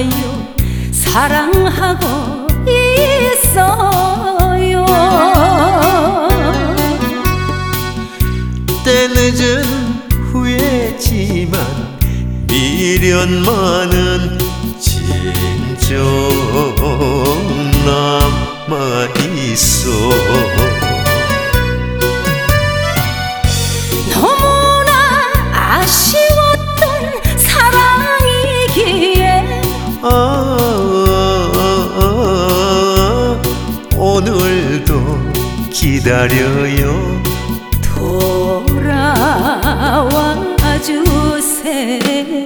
봐요. 사랑하고 있어요. 때 늦은 후회지만 미련만은 진정 기다려요. 돌아와 주세요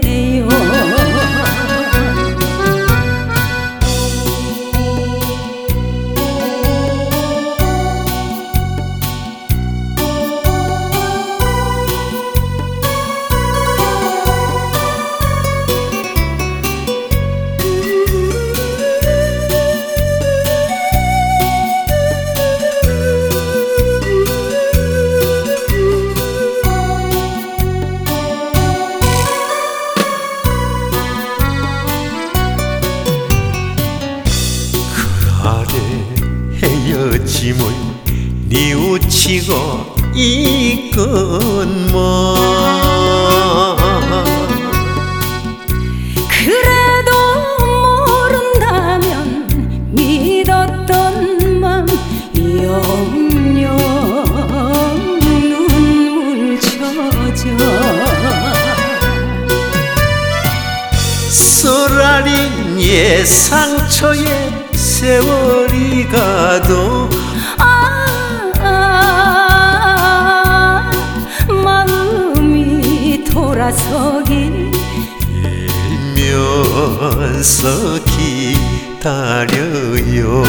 헤어짐을 뉘우치고 있건만 그래도 모른다면 믿었던 맘 영영 눈물 젖어. 쏘라린 옛 상처에 세월이 가도 일면서 기다려요